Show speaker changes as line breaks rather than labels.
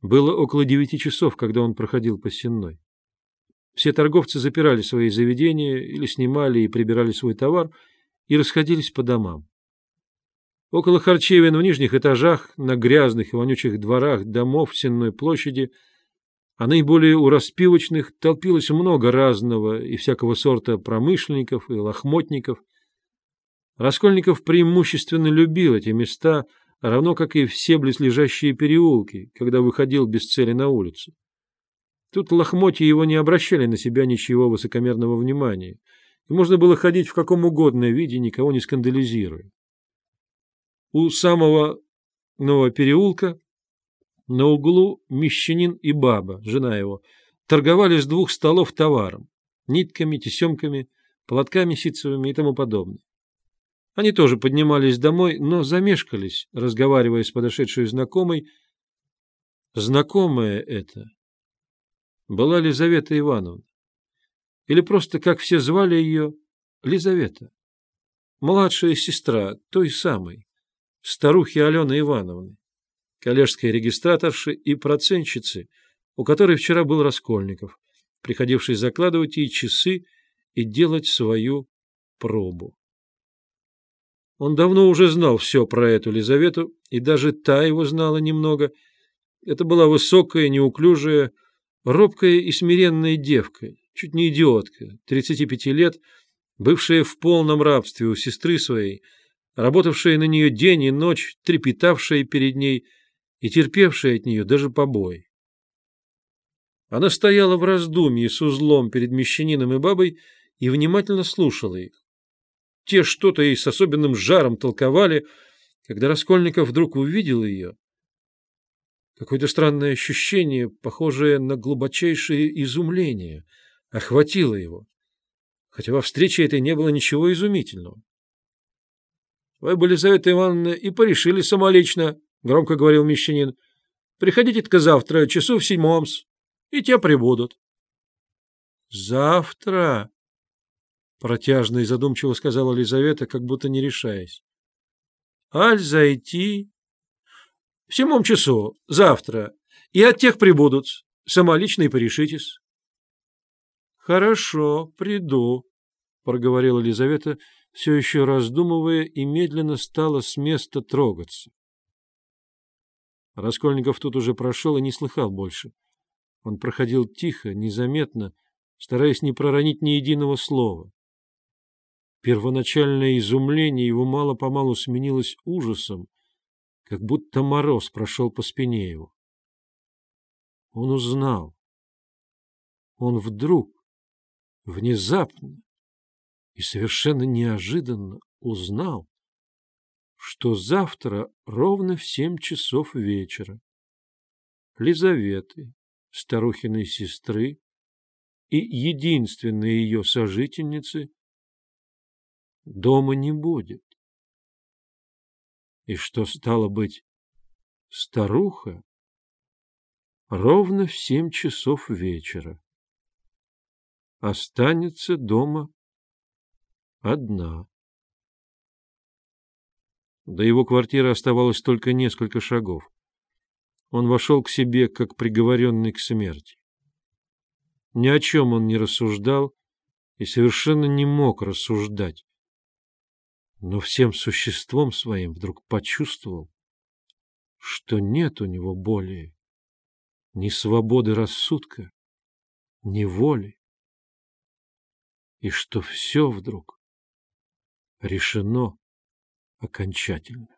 Было около девяти часов, когда он проходил по Сенной. Все торговцы запирали свои заведения или снимали и прибирали свой товар и расходились по домам. Около харчевин в нижних этажах, на грязных и вонючих дворах домов Сенной площади, а наиболее у распивочных толпилось много разного и всякого сорта промышленников и лохмотников. Раскольников преимущественно любил эти места, равно как и все близлежащие переулки, когда выходил без цели на улицу. Тут лохмотья его не обращали на себя ничего высокомерного внимания, и можно было ходить в каком угодно виде, никого не скандализируя. У самого нового переулка на углу мещанин и баба, жена его, торговали с двух столов товаром — нитками, тесемками, платками ситцевыми и тому подобное. Они тоже поднимались домой, но замешкались, разговаривая с подошедшей знакомой. Знакомая это была Лизавета Ивановна. Или просто, как все звали ее, Лизавета. Младшая сестра той самой, старухи Алены Ивановны, коллежской регистраторши и процентщицы, у которой вчера был Раскольников, приходивший закладывать ей часы и делать свою пробу. Он давно уже знал все про эту Лизавету, и даже та его знала немного. Это была высокая, неуклюжая, робкая и смиренная девка, чуть не идиотка, 35 лет, бывшая в полном рабстве у сестры своей, работавшая на нее день и ночь, трепетавшая перед ней и терпевшая от нее даже побои. Она стояла в раздумье с узлом перед мещанином и бабой и внимательно слушала их. Те что-то ей с особенным жаром толковали, когда Раскольников вдруг увидел ее. Какое-то странное ощущение, похожее на глубочайшее изумление, охватило его, хотя во встрече этой не было ничего изумительного. — Вы, Елизавета Ивановна, и порешили самолично, — громко говорил мещанин. — Приходите-ка завтра, часу в седьмом и те прибудут. — Завтра? — протяжно и задумчиво сказала Лизавета, как будто не решаясь. — Аль зайти? — В седьмом часу, завтра, и от тех прибудут. Самолично и порешитесь. — Хорошо, приду, — проговорила Лизавета, все еще раздумывая, и медленно стала с места трогаться. Раскольников тут уже прошел и не слыхал больше. Он проходил тихо, незаметно, стараясь не проронить ни единого слова. Первоначальное изумление его мало-помалу сменилось ужасом, как будто мороз прошел по спине его. Он узнал. Он вдруг, внезапно и совершенно неожиданно узнал, что завтра ровно в семь часов вечера Лизаветы, старухиной сестры и единственной ее сожительницы дома не будет. И что стало быть, старуха ровно в семь часов вечера останется дома одна. До его квартиры оставалось только несколько шагов. Он вошел к себе, как приговоренный к смерти. Ни о чем он не рассуждал и совершенно не мог рассуждать но всем существом своим вдруг почувствовал, что нет у него более ни свободы рассудка, ни воли, и что все вдруг решено окончательно.